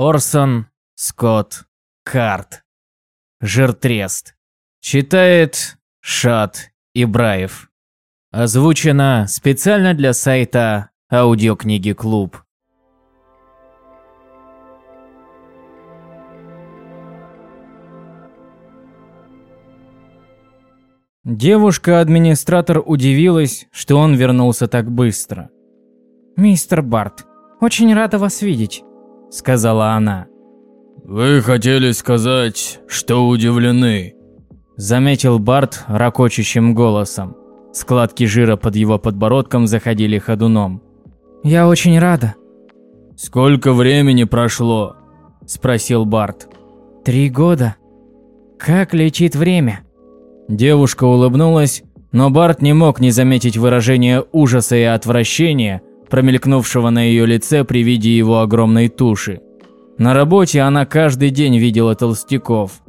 Орсон Скотт Карт. Жиртрест. Читает Шат Ибраев. Озвучено специально для сайта Аудиокниги Клуб. Девушка-администратор удивилась, что он вернулся так быстро. «Мистер Барт, очень рада вас видеть», — сказала она. «Вы хотели сказать, что удивлены?» Заметил Барт ракочущим голосом. Складки жира под его подбородком заходили ходуном. «Я очень рада». «Сколько времени прошло?» – спросил Барт. «Три года. Как летит время?» Девушка улыбнулась, но Барт не мог не заметить выражение ужаса и отвращения, промелькнувшего на ее лице при виде его огромной туши. На работе она каждый день видела толстяков,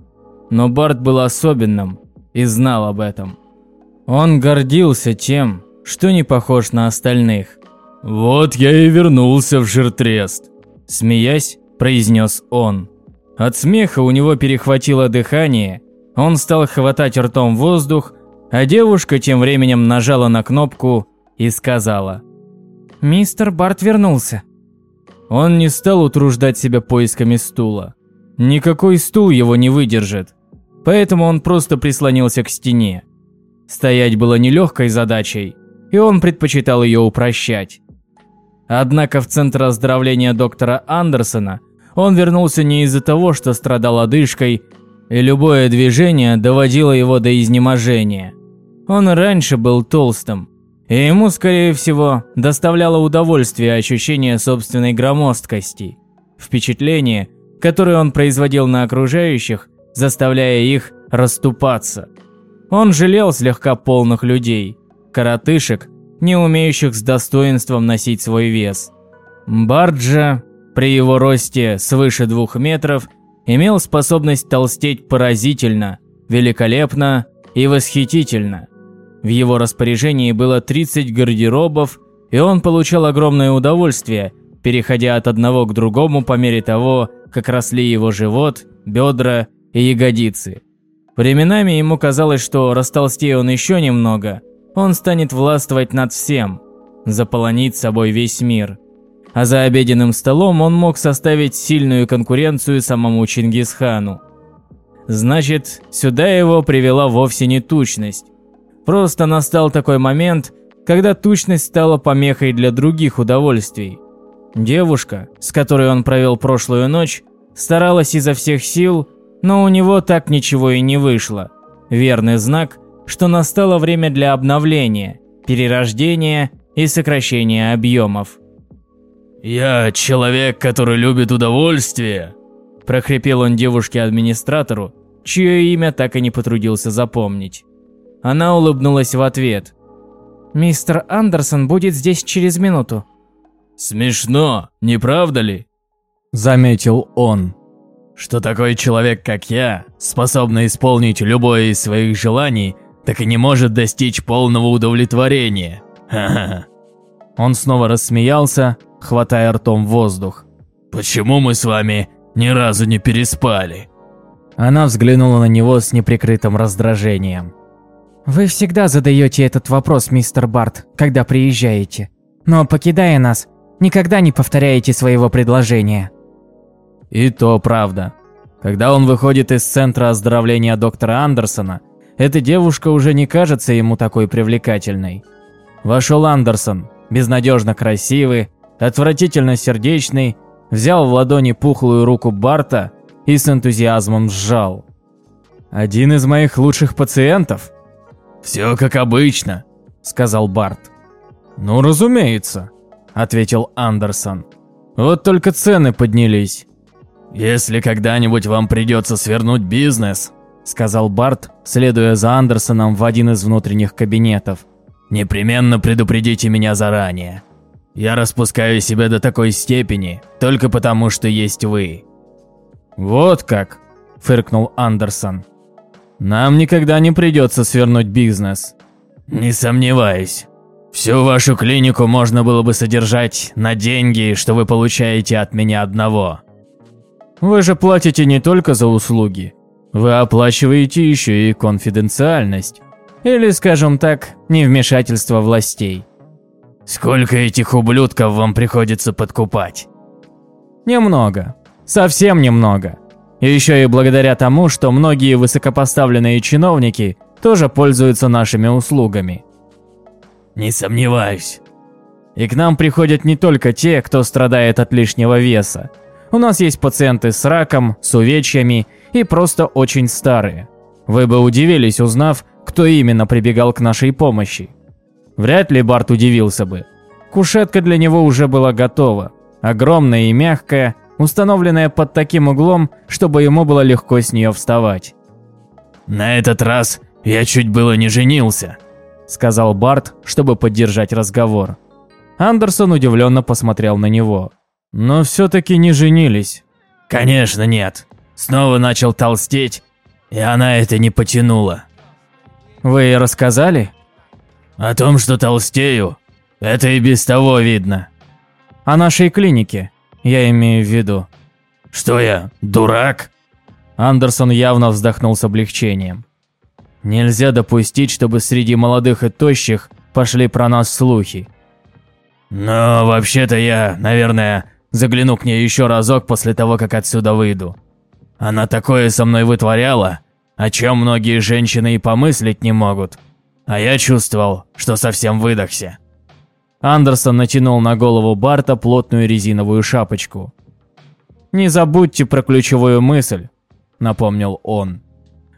но Барт был особенным и знал об этом. Он гордился тем, что не похож на остальных. «Вот я и вернулся в Жиртрест», – смеясь, произнес он. От смеха у него перехватило дыхание, он стал хватать ртом воздух, а девушка тем временем нажала на кнопку и сказала. «Мистер Барт вернулся». Он не стал утруждать себя поисками стула. Никакой стул его не выдержит. Поэтому он просто прислонился к стене. Стоять было нелегкой задачей, и он предпочитал ее упрощать. Однако в центр оздоровления доктора Андерсона он вернулся не из-за того, что страдал одышкой и любое движение доводило его до изнеможения. Он раньше был толстым, и ему, скорее всего, доставляло удовольствие ощущение собственной громоздкости, впечатление, которое он производил на окружающих, заставляя их расступаться. Он жалел слегка полных людей, коротышек, не умеющих с достоинством носить свой вес. Барджа, при его росте свыше двух метров, имел способность толстеть поразительно, великолепно и восхитительно. В его распоряжении было 30 гардеробов, и он получал огромное удовольствие, переходя от одного к другому по мере того, как росли его живот, бедра и ягодицы. Временами ему казалось, что растолстея он еще немного, он станет властвовать над всем, заполонить собой весь мир – а за обеденным столом он мог составить сильную конкуренцию самому Чингисхану. Значит, сюда его привела вовсе не тучность. Просто настал такой момент, когда тучность стала помехой для других удовольствий. Девушка, с которой он провел прошлую ночь, старалась изо всех сил, но у него так ничего и не вышло. Верный знак, что настало время для обновления, перерождения и сокращения объемов. «Я человек, который любит удовольствие», – прохрипел он девушке-администратору, чье имя так и не потрудился запомнить. Она улыбнулась в ответ. «Мистер Андерсон будет здесь через минуту». «Смешно, не правда ли?» – заметил он. «Что такой человек, как я, способный исполнить любое из своих желаний, так и не может достичь полного удовлетворения. Ха-ха». Он снова рассмеялся, хватая ртом воздух. «Почему мы с вами ни разу не переспали?» Она взглянула на него с неприкрытым раздражением. «Вы всегда задаете этот вопрос, мистер Барт, когда приезжаете. Но, покидая нас, никогда не повторяете своего предложения». И то правда. Когда он выходит из центра оздоровления доктора Андерсона, эта девушка уже не кажется ему такой привлекательной. Вошел Андерсон, безнадежно красивый, отвратительно сердечный, взял в ладони пухлую руку Барта и с энтузиазмом сжал. «Один из моих лучших пациентов?» «Все как обычно», — сказал Барт. «Ну, разумеется», — ответил Андерсон. «Вот только цены поднялись». «Если когда-нибудь вам придется свернуть бизнес», — сказал Барт, следуя за Андерсоном в один из внутренних кабинетов, «непременно предупредите меня заранее». Я распускаю себя до такой степени, только потому что есть вы». «Вот как», – фыркнул Андерсон. «Нам никогда не придется свернуть бизнес». «Не сомневаюсь. Всю вашу клинику можно было бы содержать на деньги, что вы получаете от меня одного». Вы же платите не только за услуги. Вы оплачиваете еще и конфиденциальность. Или, скажем так, невмешательство властей. Сколько этих ублюдков вам приходится подкупать? Немного. Совсем немного. Еще и благодаря тому, что многие высокопоставленные чиновники тоже пользуются нашими услугами. Не сомневаюсь. И к нам приходят не только те, кто страдает от лишнего веса. У нас есть пациенты с раком, с увечьями и просто очень старые. Вы бы удивились, узнав, кто именно прибегал к нашей помощи. Вряд ли Барт удивился бы. Кушетка для него уже была готова. Огромная и мягкая, установленная под таким углом, чтобы ему было легко с нее вставать. «На этот раз я чуть было не женился», — сказал Барт, чтобы поддержать разговор. Андерсон удивленно посмотрел на него. «Но все-таки не женились». «Конечно нет. Снова начал толстеть, и она это не потянула». «Вы ей рассказали?» «О том, что толстею, это и без того видно». «О нашей клинике, я имею в виду». «Что я, дурак?» Андерсон явно вздохнул с облегчением. «Нельзя допустить, чтобы среди молодых и тощих пошли про нас слухи. Но вообще-то я, наверное, загляну к ней еще разок после того, как отсюда выйду. Она такое со мной вытворяла, о чем многие женщины и помыслить не могут. А я чувствовал, что совсем выдохся. Андерсон натянул на голову Барта плотную резиновую шапочку. «Не забудьте про ключевую мысль», — напомнил он.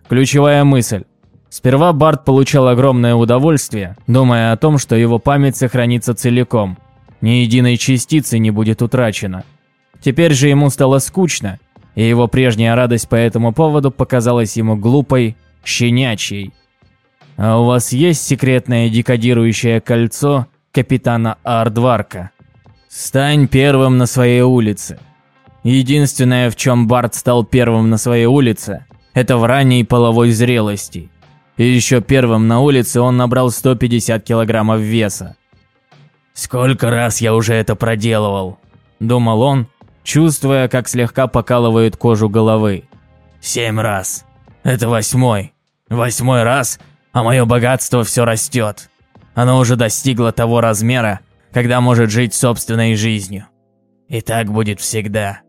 «Ключевая мысль. Сперва Барт получал огромное удовольствие, думая о том, что его память сохранится целиком, ни единой частицы не будет утрачено. Теперь же ему стало скучно, и его прежняя радость по этому поводу показалась ему глупой, щенячьей. А у вас есть секретное декодирующее кольцо капитана Ардварка? Стань первым на своей улице. Единственное, в чем Барт стал первым на своей улице, это в ранней половой зрелости. И еще первым на улице он набрал 150 килограммов веса. «Сколько раз я уже это проделывал?» – думал он, чувствуя, как слегка покалывает кожу головы. «Семь раз. Это восьмой. Восьмой раз, а мое богатство все растет. Оно уже достигло того размера, когда может жить собственной жизнью. И так будет всегда».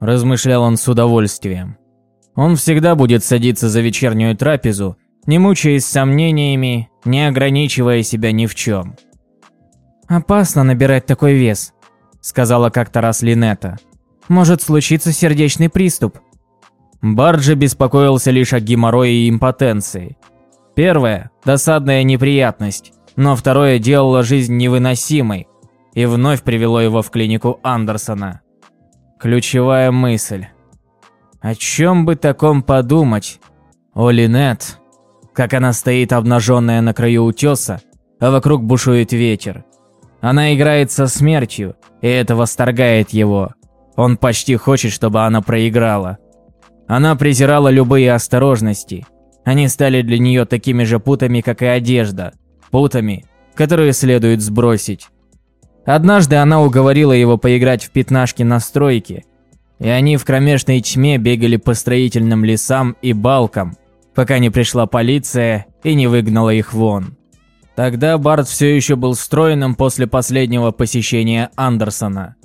Размышлял он с удовольствием. Он всегда будет садиться за вечернюю трапезу, не мучаясь сомнениями, не ограничивая себя ни в чем. «Опасно набирать такой вес», — сказала как-то раз Линета. «Может случиться сердечный приступ». Барджи беспокоился лишь о геморрое и импотенции. Первое – досадная неприятность, но второе делало жизнь невыносимой и вновь привело его в клинику Андерсона. Ключевая мысль. О чем бы таком подумать? О Линет, как она стоит обнаженная на краю утеса, а вокруг бушует ветер. Она играет со смертью, и это восторгает его. Он почти хочет, чтобы она проиграла. Она презирала любые осторожности. Они стали для нее такими же путами, как и одежда. Путами, которые следует сбросить. Однажды она уговорила его поиграть в пятнашки на стройке, и они в кромешной тьме бегали по строительным лесам и балкам, пока не пришла полиция и не выгнала их вон. Тогда Барт все еще был стройным после последнего посещения Андерсона.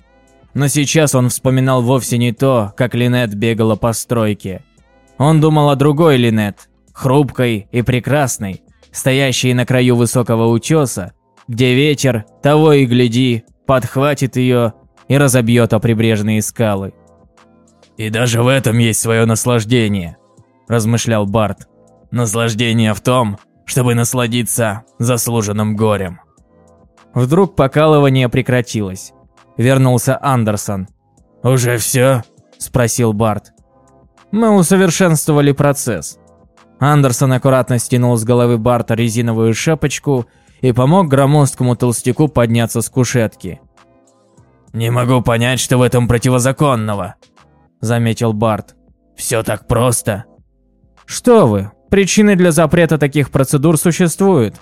Но сейчас он вспоминал вовсе не то, как Линет бегала по стройке. Он думал о другой Линет, хрупкой и прекрасной, стоящей на краю высокого утеса, где ветер, того и гляди, подхватит ее и разобьет о прибрежные скалы. «И даже в этом есть свое наслаждение», – размышлял Барт. «Наслаждение в том, чтобы насладиться заслуженным горем. Вдруг покалывание прекратилось. Вернулся Андерсон. «Уже все?» – спросил Барт. «Мы усовершенствовали процесс». Андерсон аккуратно стянул с головы Барта резиновую шапочку и помог громоздкому толстяку подняться с кушетки. «Не могу понять, что в этом противозаконного», – заметил Барт. «Все так просто». «Что вы, Причины для запрета таких процедур существуют.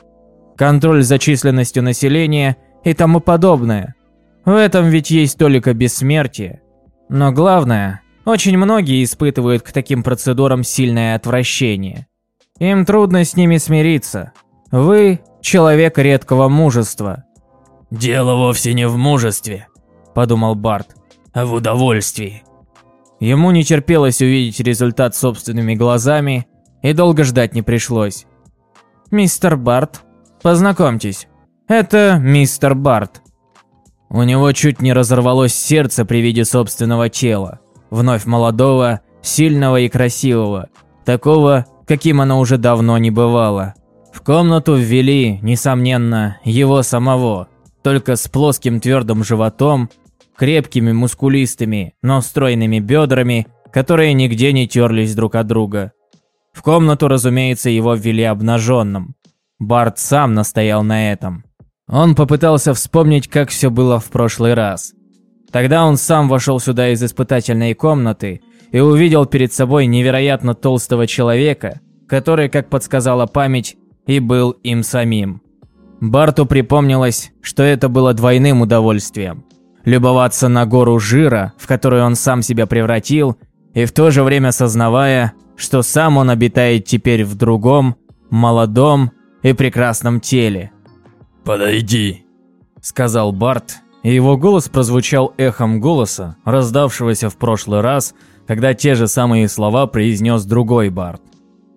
Контроль за численностью населения и тому подобное. В этом ведь есть только бессмертие. Но главное, Очень многие испытывают к таким процедурам сильное отвращение. Им трудно с ними смириться. Вы – человек редкого мужества. «Дело вовсе не в мужестве», – подумал Барт, – «а в удовольствии». Ему не терпелось увидеть результат собственными глазами, и долго ждать не пришлось. «Мистер Барт, познакомьтесь, это мистер Барт». У него чуть не разорвалось сердце при виде собственного тела, вновь молодого, сильного и красивого, такого, каким оно уже давно не бывало. В комнату ввели, несомненно, его самого, только с плоским твердым животом крепкими, мускулистыми, но стройными бедрами, которые нигде не терлись друг от друга. В комнату, разумеется, его ввели обнаженным. Барт сам настоял на этом. Он попытался вспомнить, как все было в прошлый раз. Тогда он сам вошел сюда из испытательной комнаты и увидел перед собой невероятно толстого человека, который, как подсказала память, и был им самим. Барту припомнилось, что это было двойным удовольствием любоваться на гору жира, в которую он сам себя превратил, и в то же время сознавая, что сам он обитает теперь в другом, молодом и прекрасном теле. «Подойди», — сказал Барт, и его голос прозвучал эхом голоса, раздавшегося в прошлый раз, когда те же самые слова произнес другой Барт.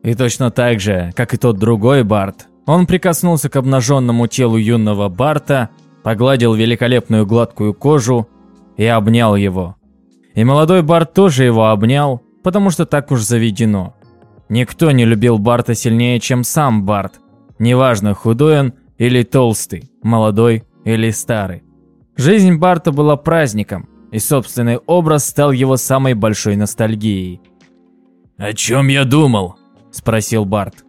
И точно так же, как и тот другой Барт, он прикоснулся к обнаженному телу юного Барта погладил великолепную гладкую кожу и обнял его. И молодой Барт тоже его обнял, потому что так уж заведено. Никто не любил Барта сильнее, чем сам Барт. Неважно, худой он или толстый, молодой или старый. Жизнь Барта была праздником, и собственный образ стал его самой большой ностальгией. «О чем я думал?» – спросил Барт.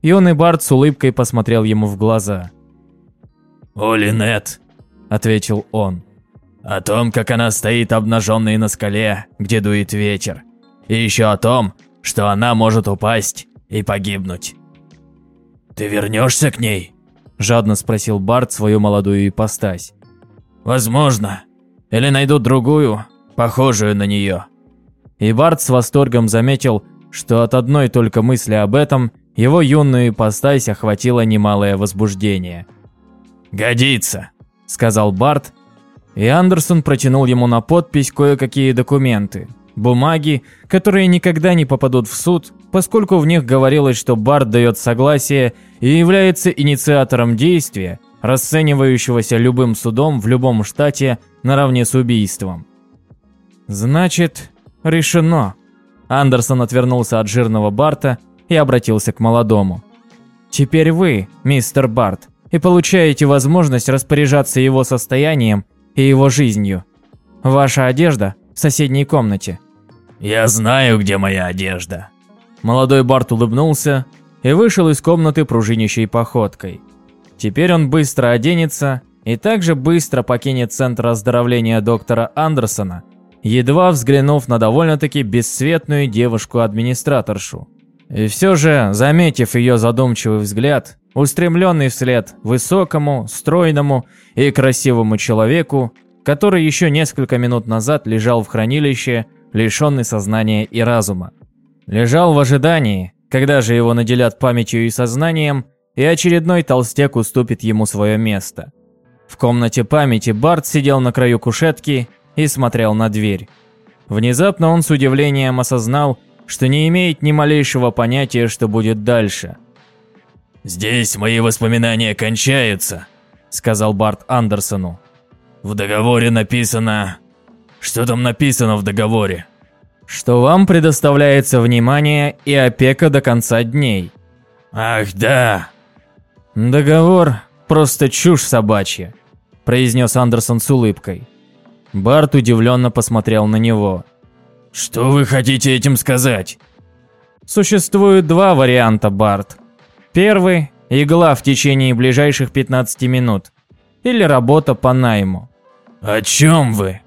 Юный Барт с улыбкой посмотрел ему в глаза – «О, Линет», — ответил он. «О том, как она стоит обнаженной на скале, где дует ветер. И еще о том, что она может упасть и погибнуть». «Ты вернешься к ней?» – жадно спросил Барт свою молодую ипостась. «Возможно. Или найдут другую, похожую на нее». И Барт с восторгом заметил, что от одной только мысли об этом его юную ипостась охватило немалое возбуждение – «Годится», — сказал Барт, и Андерсон протянул ему на подпись кое-какие документы. Бумаги, которые никогда не попадут в суд, поскольку в них говорилось, что Барт дает согласие и является инициатором действия, расценивающегося любым судом в любом штате наравне с убийством. «Значит, решено». Андерсон отвернулся от жирного Барта и обратился к молодому. «Теперь вы, мистер Барт, и получаете возможность распоряжаться его состоянием и его жизнью. Ваша одежда в соседней комнате. Я знаю, где моя одежда. Молодой Барт улыбнулся и вышел из комнаты пружинящей походкой. Теперь он быстро оденется и также быстро покинет центр оздоровления доктора Андерсона, едва взглянув на довольно-таки бесцветную девушку-администраторшу. И все же, заметив ее задумчивый взгляд, устремленный вслед высокому, стройному и красивому человеку, который еще несколько минут назад лежал в хранилище, лишенный сознания и разума. Лежал в ожидании, когда же его наделят памятью и сознанием, и очередной толстяк уступит ему свое место. В комнате памяти Барт сидел на краю кушетки и смотрел на дверь. Внезапно он с удивлением осознал, что не имеет ни малейшего понятия, что будет дальше – «Здесь мои воспоминания кончаются», — сказал Барт Андерсону. «В договоре написано...» «Что там написано в договоре?» «Что вам предоставляется внимание и опека до конца дней». «Ах, да!» «Договор – просто чушь собачья», – произнес Андерсон с улыбкой. Барт удивленно посмотрел на него. «Что вы хотите этим сказать?» «Существует два варианта, Барт. Первый – игла в течение ближайших 15 минут. Или работа по найму. О чем вы?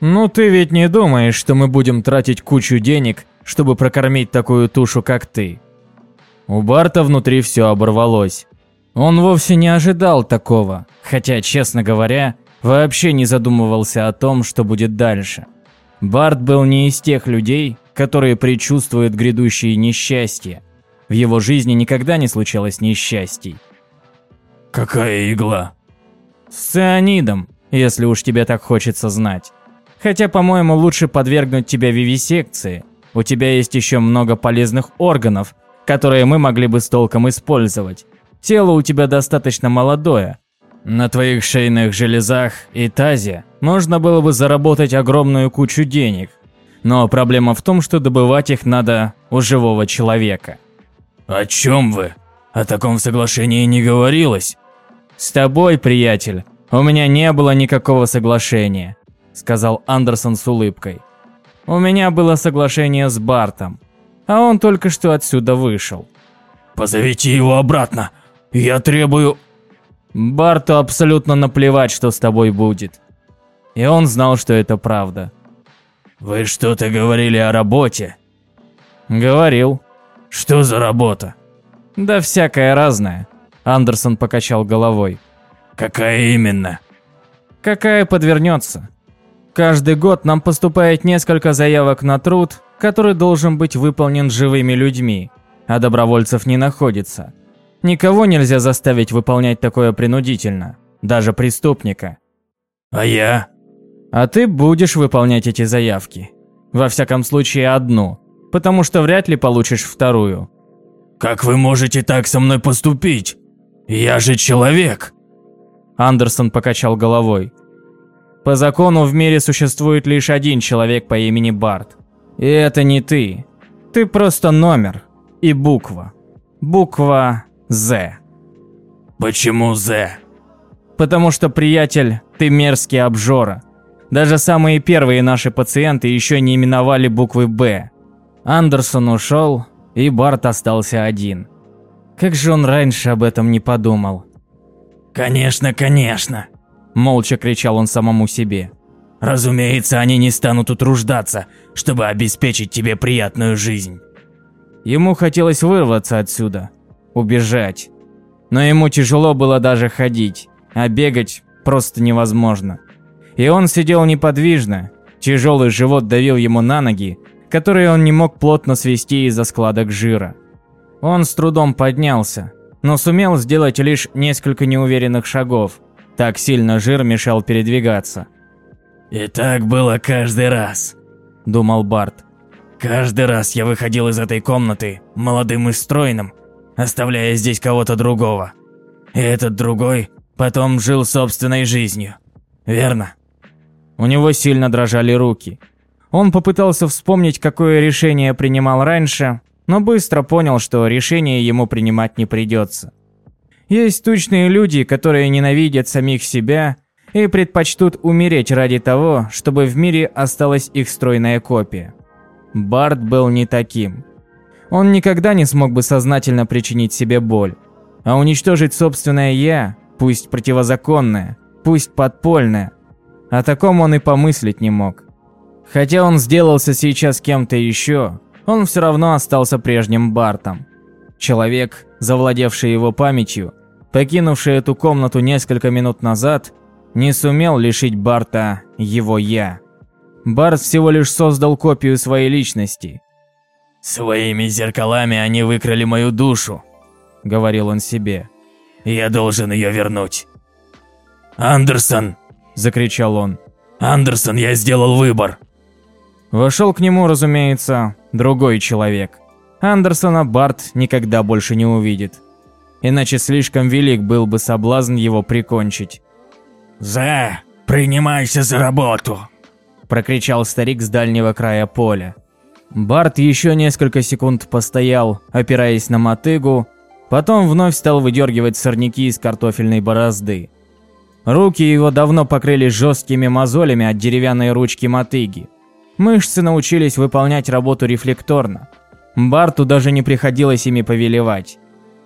Ну ты ведь не думаешь, что мы будем тратить кучу денег, чтобы прокормить такую тушу, как ты? У Барта внутри все оборвалось. Он вовсе не ожидал такого, хотя, честно говоря, вообще не задумывался о том, что будет дальше. Барт был не из тех людей, которые предчувствуют грядущие несчастья. В его жизни никогда не случалось несчастий. Какая игла? С цианидом, если уж тебе так хочется знать. Хотя, по-моему, лучше подвергнуть тебя вивисекции. У тебя есть еще много полезных органов, которые мы могли бы с толком использовать. Тело у тебя достаточно молодое. На твоих шейных железах и тазе можно было бы заработать огромную кучу денег. Но проблема в том, что добывать их надо у живого человека. О чем вы? О таком соглашении не говорилось. С тобой, приятель, у меня не было никакого соглашения, сказал Андерсон с улыбкой. У меня было соглашение с Бартом, а он только что отсюда вышел. Позовите его обратно. Я требую... Барту абсолютно наплевать, что с тобой будет. И он знал, что это правда. Вы что-то говорили о работе? Говорил. Что за работа? Да всякое разное. Андерсон покачал головой. Какая именно? Какая подвернется. Каждый год нам поступает несколько заявок на труд, который должен быть выполнен живыми людьми, а добровольцев не находится. Никого нельзя заставить выполнять такое принудительно, даже преступника. А я? А ты будешь выполнять эти заявки. Во всяком случае, одну, потому что вряд ли получишь вторую. Как вы можете так со мной поступить? Я же человек. Андерсон покачал головой. По закону в мире существует лишь один человек по имени Барт. И это не ты. Ты просто номер и буква. Буква «З». Почему «З»? Потому что, приятель, ты мерзкий обжора. Даже самые первые наши пациенты еще не именовали буквы «Б». Андерсон ушел, и Барт остался один. Как же он раньше об этом не подумал? «Конечно, конечно!» Молча кричал он самому себе. «Разумеется, они не станут утруждаться, чтобы обеспечить тебе приятную жизнь». Ему хотелось вырваться отсюда, убежать. Но ему тяжело было даже ходить, а бегать просто невозможно. И он сидел неподвижно, тяжелый живот давил ему на ноги, которые он не мог плотно свести из-за складок жира. Он с трудом поднялся, но сумел сделать лишь несколько неуверенных шагов. Так сильно жир мешал передвигаться. «И так было каждый раз», – думал Барт. «Каждый раз я выходил из этой комнаты молодым и стройным, оставляя здесь кого-то другого. И этот другой потом жил собственной жизнью. Верно?» У него сильно дрожали руки. Он попытался вспомнить, какое решение принимал раньше, но быстро понял, что решение ему принимать не придется. Есть тучные люди, которые ненавидят самих себя и предпочтут умереть ради того, чтобы в мире осталась их стройная копия. Барт был не таким. Он никогда не смог бы сознательно причинить себе боль. А уничтожить собственное «я», пусть противозаконное, пусть подпольное, о таком он и помыслить не мог. Хотя он сделался сейчас кем-то еще, он все равно остался прежним Бартом. Человек, завладевший его памятью, покинувший эту комнату несколько минут назад, не сумел лишить Барта его «я». Барт всего лишь создал копию своей личности. «Своими зеркалами они выкрали мою душу», — говорил он себе. «Я должен ее вернуть». «Андерсон!» – закричал он. «Андерсон, я сделал выбор!» Вошел к нему, разумеется, другой человек. Андерсона Барт никогда больше не увидит. Иначе слишком велик был бы соблазн его прикончить. «За, принимайся за работу!» – прокричал старик с дальнего края поля. Барт еще несколько секунд постоял, опираясь на мотыгу, потом вновь стал выдергивать сорняки из картофельной борозды. Руки его давно покрылись жесткими мозолями от деревянной ручки мотыги. Мышцы научились выполнять работу рефлекторно. Барту даже не приходилось ими повелевать.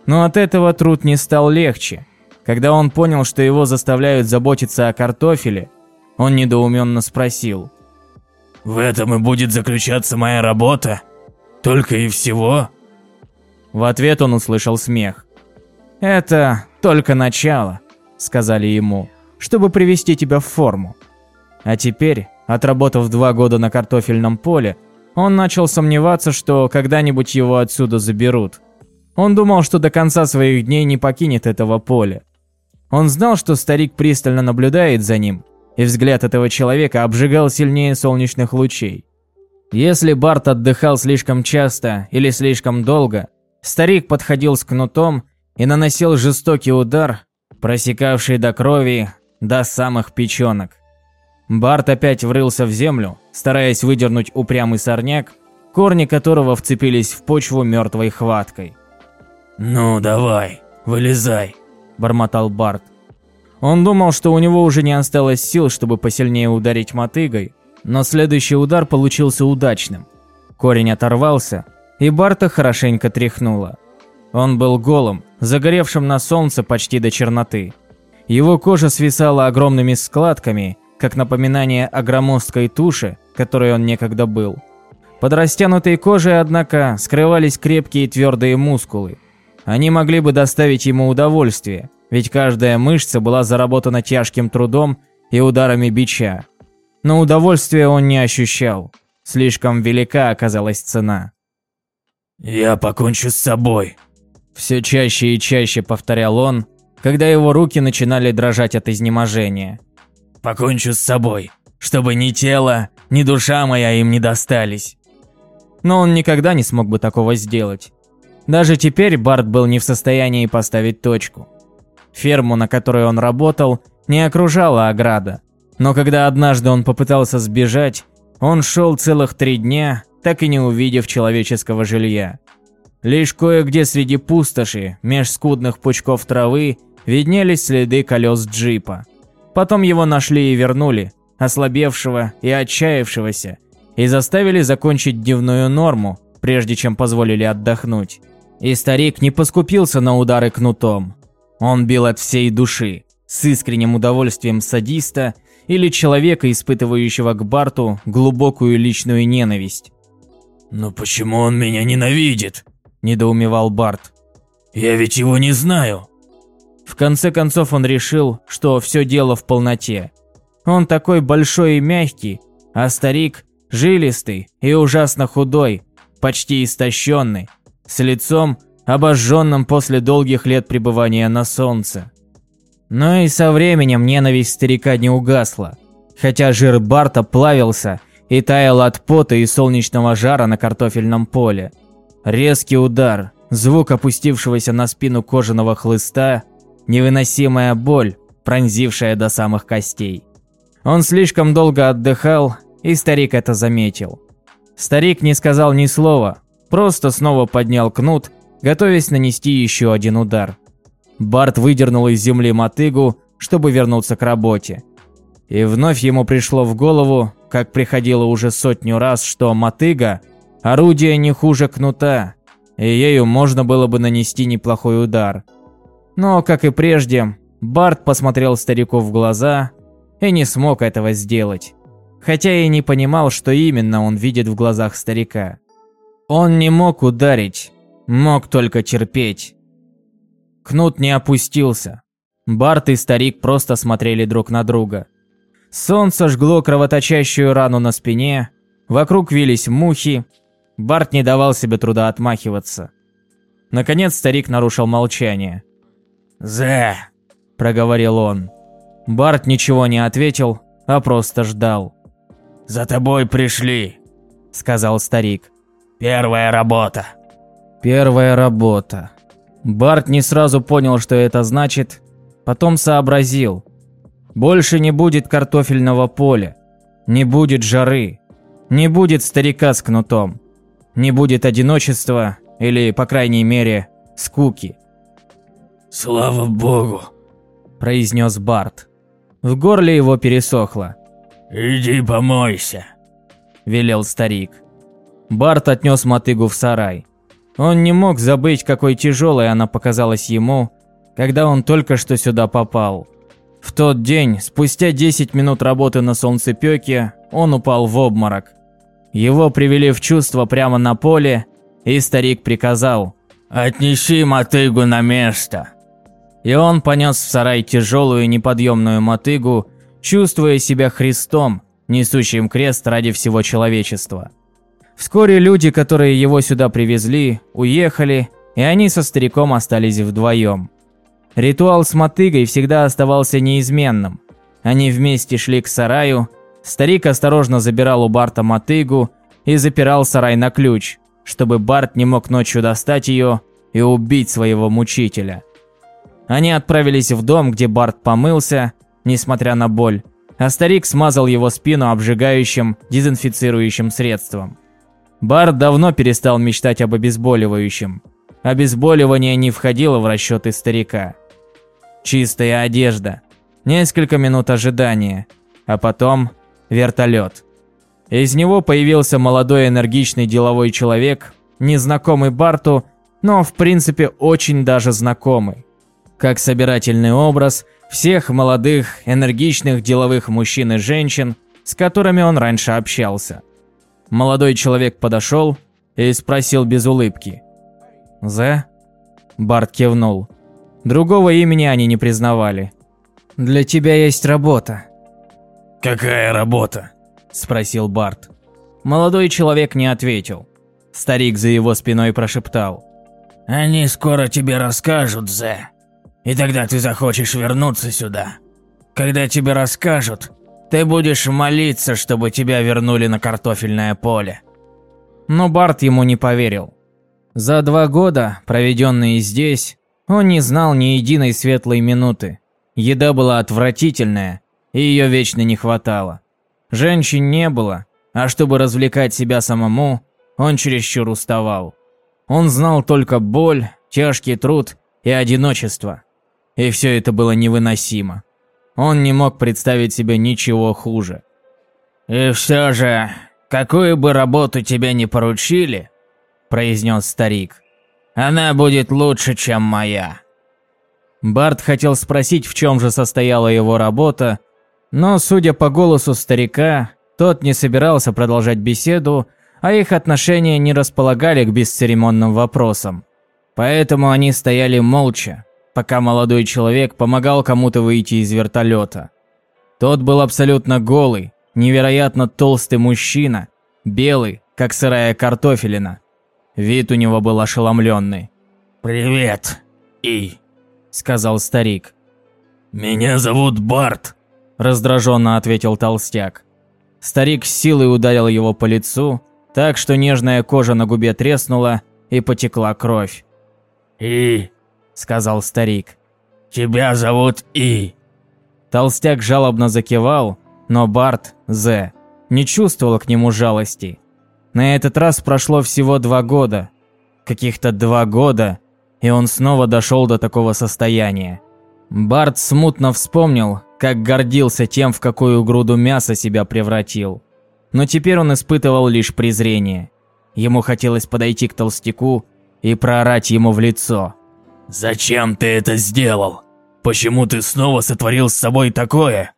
Но от этого труд не стал легче. Когда он понял, что его заставляют заботиться о картофеле, он недоуменно спросил. «В этом и будет заключаться моя работа? Только и всего?» В ответ он услышал смех. «Это только начало», — сказали ему, «чтобы привести тебя в форму. А теперь Отработав два года на картофельном поле, он начал сомневаться, что когда-нибудь его отсюда заберут. Он думал, что до конца своих дней не покинет этого поля. Он знал, что старик пристально наблюдает за ним, и взгляд этого человека обжигал сильнее солнечных лучей. Если Барт отдыхал слишком часто или слишком долго, старик подходил с кнутом и наносил жестокий удар, просекавший до крови, до самых печенок. Барт опять врылся в землю, стараясь выдернуть упрямый сорняк, корни которого вцепились в почву мертвой хваткой. «Ну, давай, вылезай», – бормотал Барт. Он думал, что у него уже не осталось сил, чтобы посильнее ударить мотыгой, но следующий удар получился удачным. Корень оторвался, и Барта хорошенько тряхнуло. Он был голым, загоревшим на солнце почти до черноты. Его кожа свисала огромными складками, как напоминание о громоздкой туше, которой он некогда был. Под растянутой кожей, однако, скрывались крепкие твердые мускулы. Они могли бы доставить ему удовольствие, ведь каждая мышца была заработана тяжким трудом и ударами бича. Но удовольствия он не ощущал. Слишком велика оказалась цена. «Я покончу с собой», – все чаще и чаще повторял он, когда его руки начинали дрожать от изнеможения. «Покончу с собой, чтобы ни тело, ни душа моя им не достались». Но он никогда не смог бы такого сделать. Даже теперь Барт был не в состоянии поставить точку. Ферму, на которой он работал, не окружала ограда. Но когда однажды он попытался сбежать, он шел целых три дня, так и не увидев человеческого жилья. Лишь кое-где среди пустоши, меж скудных пучков травы, виднелись следы колес джипа. Потом его нашли и вернули, ослабевшего и отчаявшегося, и заставили закончить дневную норму, прежде чем позволили отдохнуть. И старик не поскупился на удары кнутом. Он бил от всей души, с искренним удовольствием садиста или человека, испытывающего к Барту глубокую личную ненависть. «Но почему он меня ненавидит?» – недоумевал Барт. «Я ведь его не знаю». В конце концов он решил, что все дело в полноте. Он такой большой и мягкий, а старик – жилистый и ужасно худой, почти истощенный, с лицом, обожженным после долгих лет пребывания на солнце. Но и со временем ненависть старика не угасла, хотя жир Барта плавился и таял от пота и солнечного жара на картофельном поле. Резкий удар, звук опустившегося на спину кожаного хлыста, невыносимая боль, пронзившая до самых костей. Он слишком долго отдыхал, и старик это заметил. Старик не сказал ни слова, просто снова поднял кнут, готовясь нанести еще один удар. Барт выдернул из земли мотыгу, чтобы вернуться к работе. И вновь ему пришло в голову, как приходило уже сотню раз, что мотыга – орудие не хуже кнута, и ею можно было бы нанести неплохой удар. Но, как и прежде, Барт посмотрел старику в глаза и не смог этого сделать. Хотя и не понимал, что именно он видит в глазах старика. Он не мог ударить, мог только терпеть. Кнут не опустился. Барт и старик просто смотрели друг на друга. Солнце жгло кровоточащую рану на спине, вокруг вились мухи. Барт не давал себе труда отмахиваться. Наконец старик нарушил молчание. «Зе!» – проговорил он. Барт ничего не ответил, а просто ждал. «За тобой пришли», – сказал старик. «Первая работа». Первая работа. Барт не сразу понял, что это значит, потом сообразил. Больше не будет картофельного поля, не будет жары, не будет старика с кнутом, не будет одиночества или, по крайней мере, скуки. «Слава богу!» – произнес Барт. В горле его пересохло. «Иди помойся!» – велел старик. Барт отнес мотыгу в сарай. Он не мог забыть, какой тяжелой она показалась ему, когда он только что сюда попал. В тот день, спустя 10 минут работы на солнцепёке, он упал в обморок. Его привели в чувство прямо на поле, и старик приказал «Отнеси мотыгу на место». И он понес в сарай тяжелую неподъемную мотыгу, чувствуя себя Христом, несущим крест ради всего человечества. Вскоре люди, которые его сюда привезли, уехали, и они со стариком остались вдвоем. Ритуал с мотыгой всегда оставался неизменным. Они вместе шли к сараю, старик осторожно забирал у Барта мотыгу и запирал сарай на ключ, чтобы Барт не мог ночью достать ее и убить своего мучителя. Они отправились в дом, где Барт помылся, несмотря на боль, а старик смазал его спину обжигающим, дезинфицирующим средством. Барт давно перестал мечтать об обезболивающем. Обезболивание не входило в расчеты старика. Чистая одежда. Несколько минут ожидания. А потом вертолет. Из него появился молодой энергичный деловой человек, незнакомый Барту, но в принципе очень даже знакомый. Как собирательный образ всех молодых, энергичных деловых мужчин и женщин, с которыми он раньше общался. Молодой человек подошел и спросил без улыбки. «Зе?» Барт кивнул. Другого имени они не признавали. «Для тебя есть работа». «Какая работа?» – спросил Барт. Молодой человек не ответил. Старик за его спиной прошептал. «Они скоро тебе расскажут, Зе. И тогда ты захочешь вернуться сюда. Когда тебе расскажут, ты будешь молиться, чтобы тебя вернули на картофельное поле». Но Барт ему не поверил. За два года, проведенные здесь, он не знал ни единой светлой минуты. Еда была отвратительная, и ее вечно не хватало. Женщин не было, а чтобы развлекать себя самому, он чересчур уставал. Он знал только боль, тяжкий труд и одиночество. И все это было невыносимо. Он не мог представить себе ничего хуже. «И все же, какую бы работу тебе ни поручили, произнес старик. «Она будет лучше, чем моя». Барт хотел спросить, в чем же состояла его работа, но, судя по голосу старика, тот не собирался продолжать беседу, а их отношения не располагали к бесцеремонным вопросам. Поэтому они стояли молча, пока молодой человек помогал кому-то выйти из вертолета. Тот был абсолютно голый, невероятно толстый мужчина, белый, как сырая картофелина. Вид у него был ошеломленный. «Привет, И», — сказал старик. «Меня зовут Барт», — раздраженно ответил толстяк. Старик с силой ударил его по лицу, так что нежная кожа на губе треснула и потекла кровь. «И», — сказал старик, — «тебя зовут И». Толстяк жалобно закивал, но Барт, З, не чувствовал к нему жалости. На этот раз прошло всего два года. Каких-то два года, и он снова дошел до такого состояния. Барт смутно вспомнил, как гордился тем, в какую груду мяса себя превратил. Но теперь он испытывал лишь презрение. Ему хотелось подойти к толстяку и проорать ему в лицо. «Зачем ты это сделал? Почему ты снова сотворил с собой такое?»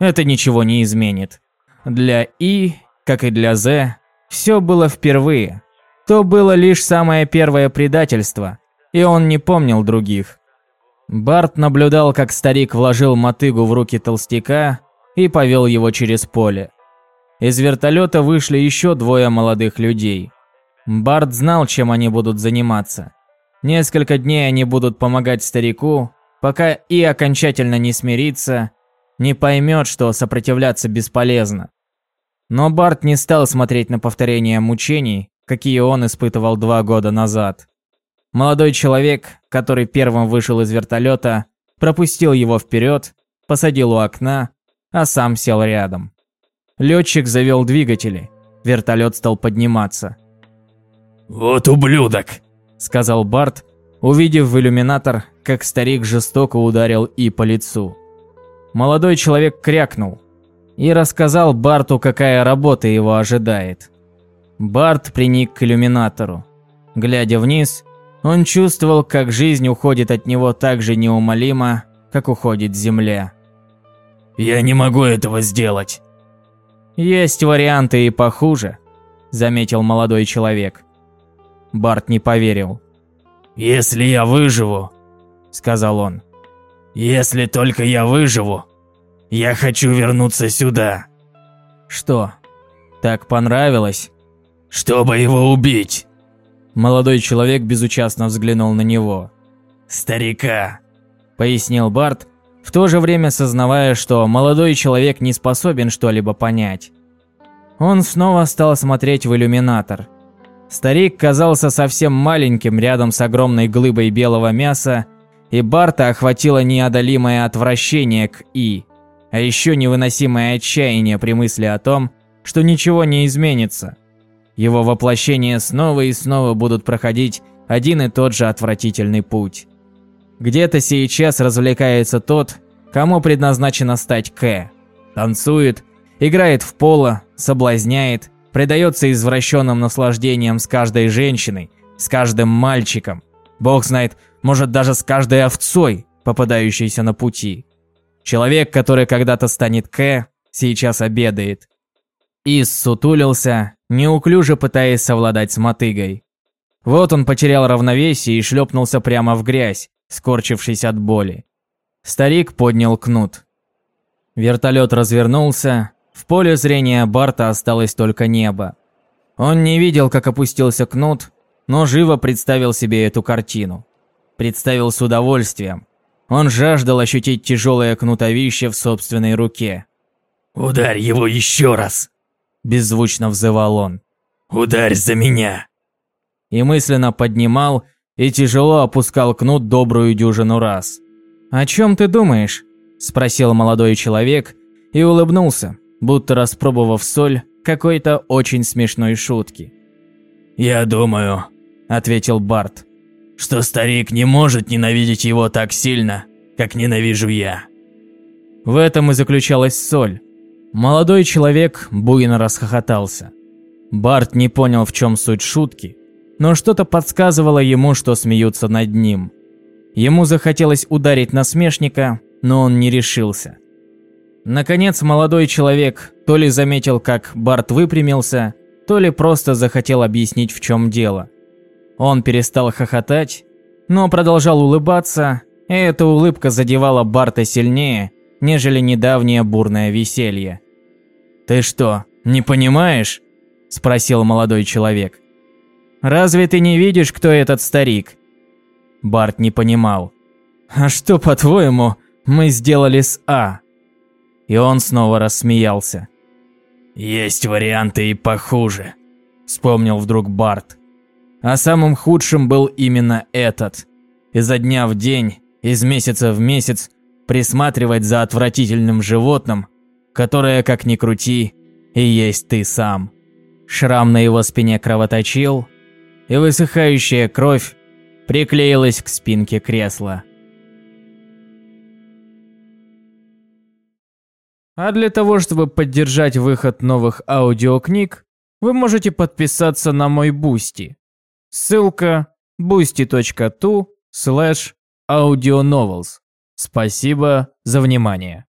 Это ничего не изменит. Для И, как и для З, все было впервые. То было лишь самое первое предательство, и он не помнил других. Барт наблюдал, как старик вложил мотыгу в руки толстяка и повел его через поле. Из вертолета вышли еще двое молодых людей. Барт знал, чем они будут заниматься. Несколько дней они будут помогать старику, пока и окончательно не смирится, не поймет, что сопротивляться бесполезно. Но Барт не стал смотреть на повторение мучений, какие он испытывал два года назад. Молодой человек, который первым вышел из вертолета, пропустил его вперед, посадил у окна, а сам сел рядом. Летчик завел двигатели. Вертолет стал подниматься. «Вот ублюдок!» – сказал Барт, увидев в иллюминатор, как старик жестоко ударил И по лицу. Молодой человек крякнул – и рассказал Барту, какая работа его ожидает. Барт приник к иллюминатору. Глядя вниз, он чувствовал, как жизнь уходит от него так же неумолимо, как уходит земля. «Я не могу этого сделать!» «Есть варианты и похуже», – заметил молодой человек. Барт не поверил. «Если я выживу», – сказал он. «Если только я выживу, я хочу вернуться сюда. Что, так понравилось? Чтобы его убить. Молодой человек безучастно взглянул на него. Старика. Пояснил Барт, в то же время сознавая, что молодой человек не способен что-либо понять. Он снова стал смотреть в иллюминатор. Старик казался совсем маленьким рядом с огромной глыбой белого мяса, и Барта охватило неодолимое отвращение к И, а еще невыносимое отчаяние при мысли о том, что ничего не изменится. Его воплощения снова и снова будут проходить один и тот же отвратительный путь. Где-то сейчас развлекается тот, кому предназначено стать К. Танцует, играет в поло, соблазняет, предается извращенным наслаждениям с каждой женщиной, с каждым мальчиком. Бог знает, может даже с каждой овцой, попадающейся на пути. Человек, который когда-то станет К, сейчас обедает. Ис сутулился, неуклюже пытаясь совладать с мотыгой. Вот он потерял равновесие и шлепнулся прямо в грязь, скорчившись от боли. Старик поднял кнут. Вертолет развернулся, в поле зрения Барта осталось только небо. Он не видел, как опустился кнут, но живо представил себе эту картину. Представил с удовольствием. Он жаждал ощутить тяжелое кнутовище в собственной руке. «Ударь его еще раз!» Беззвучно взывал он. «Ударь за меня!» И мысленно поднимал и тяжело опускал кнут добрую дюжину раз. «О чем ты думаешь?» – спросил молодой человек и улыбнулся, будто распробовав соль какой-то очень смешной шутки. «Я думаю», – ответил Барт, – «что старик не может ненавидеть его так сильно, как ненавижу я». В этом и заключалась соль. Молодой человек буйно расхохотался. Барт не понял, в чем суть шутки, но что-то подсказывало ему, что смеются над ним. Ему захотелось ударить насмешника, но он не решился. Наконец молодой человек то ли заметил, как Барт выпрямился, то ли просто захотел объяснить, в чем дело. Он перестал хохотать, но продолжал улыбаться, и эта улыбка задевала Барта сильнее, нежели недавнее бурное веселье. «Ты что, не понимаешь?» – спросил молодой человек. «Разве ты не видишь, кто этот старик?» Барт не понимал. «А что, по-твоему, мы сделали с А?» И он снова рассмеялся. «Есть варианты и похуже», – вспомнил вдруг Барт. А самым худшим был именно этот. Изо дня в день, из месяца в месяц присматривать за отвратительным животным, которое, как ни крути, и есть ты сам. Шрам на его спине кровоточил, и высыхающая кровь приклеилась к спинке кресла. А для того, чтобы поддержать выход новых аудиокниг, вы можете подписаться на мой Бусти. Ссылка boosty.to слэш audionovels. Спасибо за внимание.